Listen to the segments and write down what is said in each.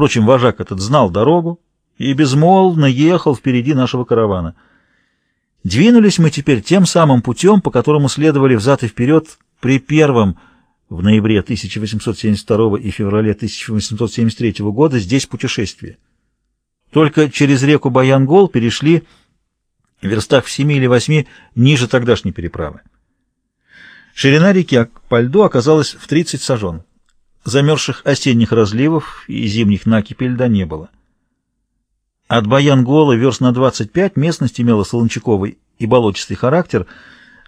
Впрочем, вожак этот знал дорогу и безмолвно ехал впереди нашего каравана. Двинулись мы теперь тем самым путем, по которому следовали взад и вперед при первом в ноябре 1872 и феврале 1873 года здесь путешествии. Только через реку Баянгол перешли в верстах в семи или восьми ниже тогдашней переправы. Ширина реки по льду оказалась в 30 сажен. Замерзших осенних разливов и зимних накипи льда не было. От Баянгола верст на 25 местность имела солончаковый и болотистый характер.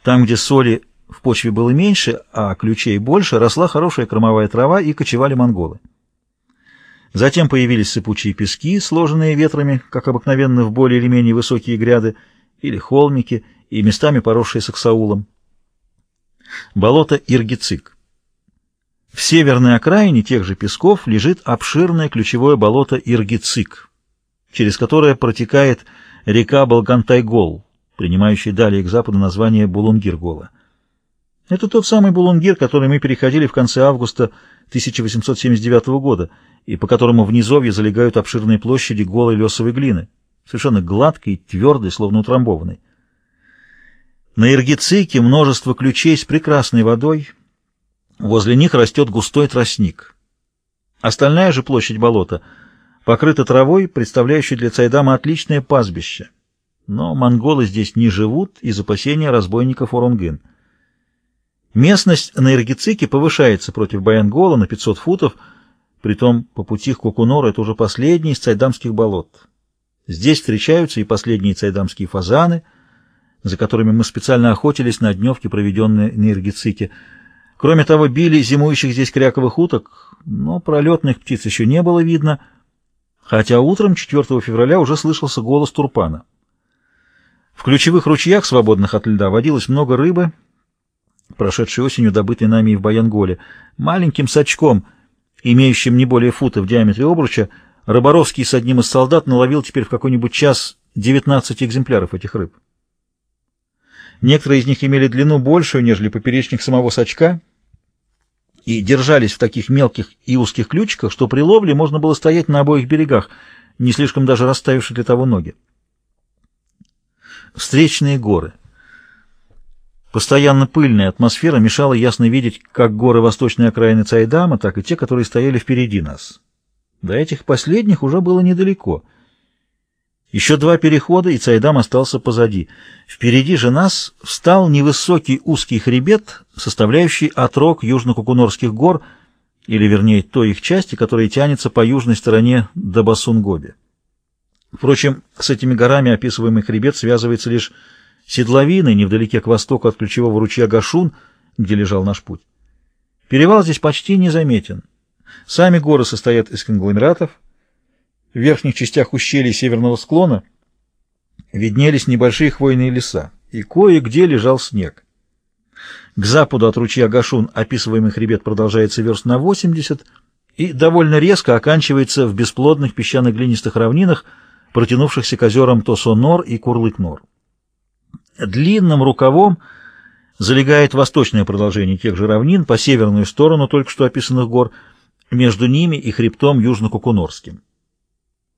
Там, где соли в почве было меньше, а ключей больше, росла хорошая кормовая трава и кочевали монголы. Затем появились сыпучие пески, сложенные ветрами, как обыкновенно в более или менее высокие гряды, или холмики, и местами поросшие саксаулом. Болото Иргицик. В северной окраине тех же песков лежит обширное ключевое болото Иргицик, через которое протекает река Балгантай-Гол, принимающая далее к западу название Булунгир-Гола. Это тот самый Булунгир, который мы переходили в конце августа 1879 года, и по которому в низовье залегают обширные площади голой лесовой глины, совершенно гладкой, твердой, словно утрамбованной. На Иргицике множество ключей с прекрасной водой, возле них растет густой тростник. Остальная же площадь болота покрыта травой, представляющей для Цайдама отличное пастбище. Но монголы здесь не живут из опасения разбойников Орунгын. Местность на Иргицике повышается против Баянгола на 500 футов, притом по пути к Кукунору это уже последний из цайдамских болот. Здесь встречаются и последние цайдамские фазаны, за которыми мы специально охотились на дневке, проведенные на Иргицике. Кроме того, били зимующих здесь кряковых уток, но пролетных птиц еще не было видно, хотя утром 4 февраля уже слышался голос турпана. В ключевых ручьях, свободных от льда, водилось много рыбы, прошедшей осенью добытой нами и в Баянголе. Маленьким сачком, имеющим не более фута в диаметре обруча, Рыборовский с одним из солдат наловил теперь в какой-нибудь час 19 экземпляров этих рыб. Некоторые из них имели длину большую, нежели поперечник самого сачка, и держались в таких мелких и узких ключиках, что при ловле можно было стоять на обоих берегах, не слишком даже расставивши для того ноги. Встречные горы — Постоянно пыльная атмосфера мешала ясно видеть как горы восточной окраины Цайдама, так и те, которые стояли впереди нас. До этих последних уже было недалеко. Еще два перехода, и Цайдам остался позади. Впереди же нас встал невысокий узкий хребет, составляющий отрог южно-кукунорских гор, или, вернее, той их части, которая тянется по южной стороне до Басунгоби. Впрочем, с этими горами описываемый хребет связывается лишь седловины, невдалеке к востоку от ключевого ручья Гашун, где лежал наш путь. Перевал здесь почти незаметен. Сами горы состоят из конгломератов. В верхних частях ущелья северного склона виднелись небольшие хвойные леса, и кое-где лежал снег. К западу от ручья Гашун описываемый хребет продолжается верст на 80 и довольно резко оканчивается в бесплодных песчано-глинистых равнинах, протянувшихся к озерам Тосонор и Курлык-Нор. Длинным рукавом залегает восточное продолжение тех же равнин по северную сторону только что описанных гор, между ними и хребтом Южно-Кукунорским.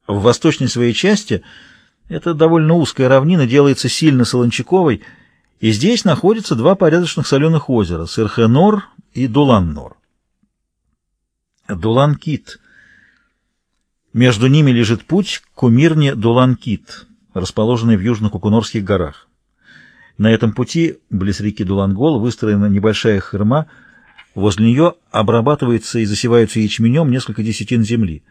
В восточной своей части эта довольно узкая равнина делается сильно солончаковой, и здесь находятся два порядочных соленых озера — Сырхенор и Дуланнор. Дуланкит. Между ними лежит путь к кумирне Дуланкит, расположенной в Южно-Кукунорских горах. На этом пути, близ реки Дулангол, выстроена небольшая хырма. Возле нее обрабатывается и засеваются ячменем несколько десятин земли.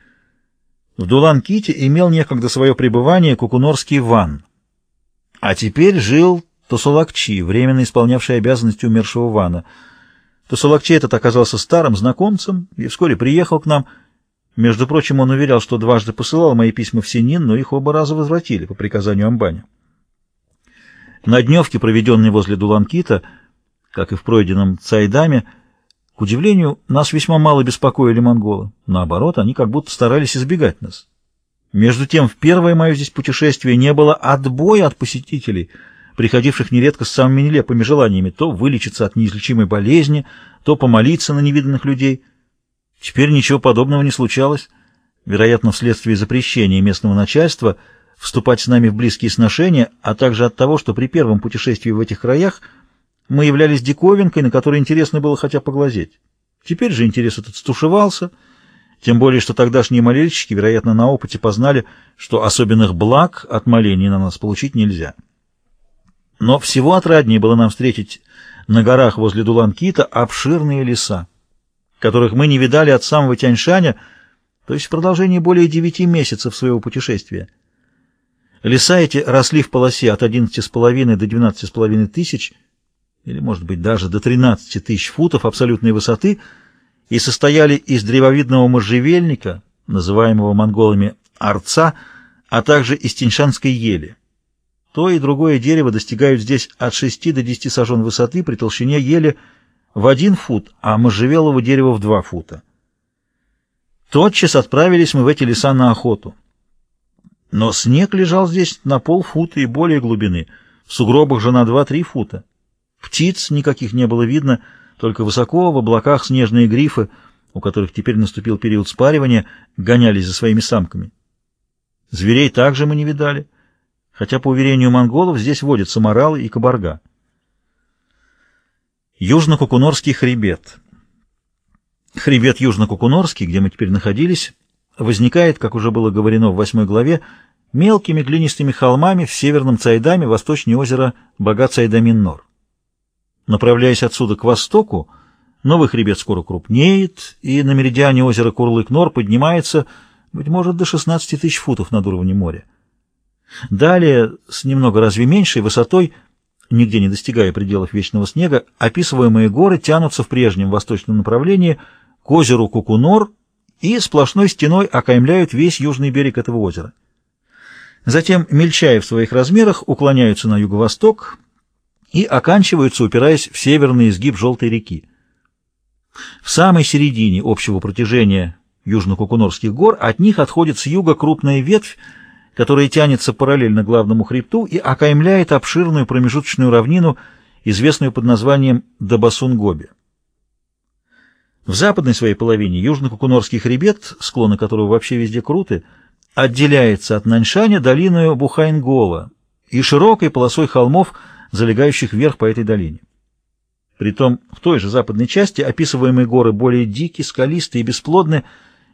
В Дулан-Ките имел некогда свое пребывание кукунорский ван, а теперь жил Тосолакчи, временно исполнявший обязанности умершего вана. Тосолакчи этот оказался старым знакомцем и вскоре приехал к нам. Между прочим, он уверял, что дважды посылал мои письма в Синин, но их оба раза возвратили по приказанию Амбаня. На дневке, проведенной возле Дуланкита, как и в пройденном Цайдаме, к удивлению, нас весьма мало беспокоили монголы. Наоборот, они как будто старались избегать нас. Между тем, в первое мое здесь путешествие не было отбоя от посетителей, приходивших нередко с самыми нелепыми желаниями то вылечиться от неизлечимой болезни, то помолиться на невиданных людей. Теперь ничего подобного не случалось. вероятно, вследствие запрещения местного начальства вступать с нами в близкие сношения, а также от того, что при первом путешествии в этих краях мы являлись диковинкой, на которой интересно было хотя поглазеть. Теперь же интерес этот стушевался, тем более, что тогдашние молельщики, вероятно, на опыте познали, что особенных благ от молений на нас получить нельзя. Но всего отраднее было нам встретить на горах возле Дуланкита обширные леса, которых мы не видали от самого Тяньшаня, то есть в продолжении более девяти месяцев своего путешествия. Леса эти росли в полосе от 11,5 до 12,5 тысяч, или, может быть, даже до 13 тысяч футов абсолютной высоты, и состояли из древовидного можжевельника, называемого монголами арца, а также из теньшанской ели. То и другое дерево достигают здесь от 6 до 10 сажен высоты при толщине ели в 1 фут, а можжевелого дерева в 2 фута. Тотчас отправились мы в эти леса на охоту. Но снег лежал здесь на полфута и более глубины, в сугробах же на 2-3 фута. Птиц никаких не было видно, только высоко в облаках снежные грифы, у которых теперь наступил период спаривания, гонялись за своими самками. Зверей также мы не видали хотя, по уверению монголов, здесь водятся моралы и кабарга. Южно-Кукунорский хребет. Хребет Южно-Кукунорский, где мы теперь находились, возникает, как уже было говорено в восьмой главе, мелкими глинистыми холмами в северном Цайдаме, восточнее озера Бага-Цайдамин-Нор. Направляясь отсюда к востоку, новый хребет скоро крупнеет, и на меридиане озера Курлык-Нор поднимается, быть может, до 16 тысяч футов над уровнем моря. Далее, с немного разве меньшей высотой, нигде не достигая пределов вечного снега, описываемые горы тянутся в прежнем восточном направлении к озеру Кукунор и сплошной стеной окаймляют весь южный берег этого озера. Затем, мельчая в своих размерах, уклоняются на юго-восток и оканчиваются, упираясь в северный изгиб Желтой реки. В самой середине общего протяжения южно-кукунорских гор от них отходит с юга крупная ветвь, которая тянется параллельно главному хребту и окаймляет обширную промежуточную равнину, известную под названием Дабасун-Гоби. В западной своей половине южно-кукунорский хребет, склоны которого вообще везде круты, отделяется от Наньшаня долиной Бухайнгола и широкой полосой холмов, залегающих вверх по этой долине. Притом в той же западной части описываемые горы более дикие, скалистые и бесплодны,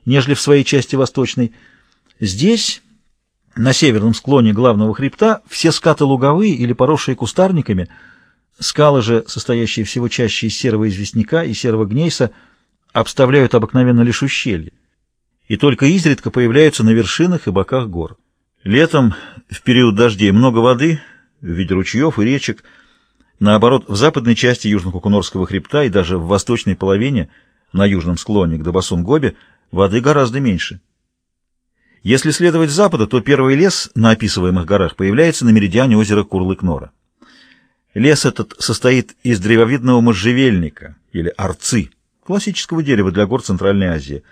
нежели в своей части восточной. Здесь на северном склоне главного хребта все скаты луговые или поросшие кустарниками, скалы же, состоящие всего чаще из серого известняка и серого гнейса, обставляют обыкновенно лишь ущелья, и только изредка появляются на вершинах и боках гор. Летом, в период дождей, много воды в виде ручьев и речек. Наоборот, в западной части Южно-Кукунорского хребта и даже в восточной половине, на южном склоне к Дабасун-Гобе, воды гораздо меньше. Если следовать запада, то первый лес на описываемых горах появляется на меридиане озера Курлык-Нора. Лес этот состоит из древовидного можжевельника, или арцы, классического дерева для гор Центральной Азии.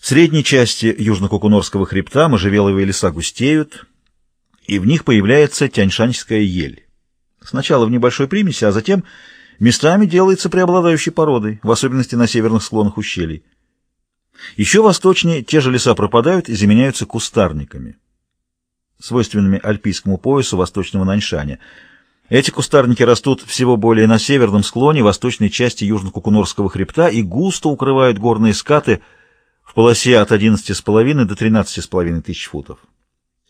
В средней части южно-кукунорского хребта можжевеловые леса густеют, и в них появляется тяньшанская ель. Сначала в небольшой примеси, а затем местами делается преобладающей породой, в особенности на северных склонах ущелий. Еще восточнее те же леса пропадают и заменяются кустарниками, свойственными альпийскому поясу восточного Наньшаня. Эти кустарники растут всего более на северном склоне восточной части Южно-Кукунорского хребта и густо укрывают горные скаты в полосе от 11,5 до 13,5 тысяч футов.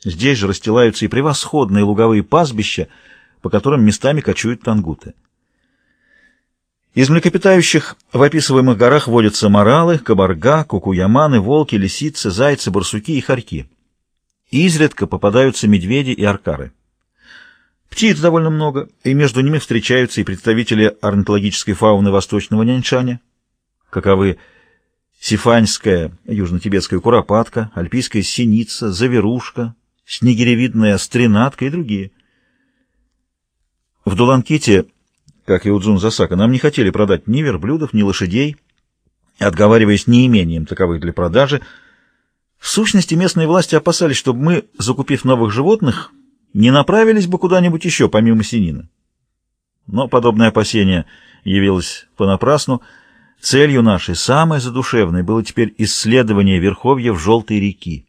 Здесь же расстилаются и превосходные луговые пастбища, по которым местами кочуют тангуты. Из млекопитающих в описываемых горах водятся моралы, кабарга, кукуяманы, волки, лисицы, зайцы, барсуки и хорьки. Изредка попадаются медведи и аркары. Птиц довольно много, и между ними встречаются и представители орнитологической фауны восточного Няньшаня, каковы сифаньская южно-тибетская куропатка, альпийская синица, заверушка, снегиревидная стренатка и другие. В Дуланките как и у Дзун Засака, нам не хотели продать ни верблюдов, ни лошадей, отговариваясь неимением таковых для продажи. В сущности, местные власти опасались, чтобы мы, закупив новых животных, не направились бы куда-нибудь еще, помимо Синина. Но подобное опасение явилось понапрасну. Целью нашей, самой задушевной, было теперь исследование верховьев Желтой реки.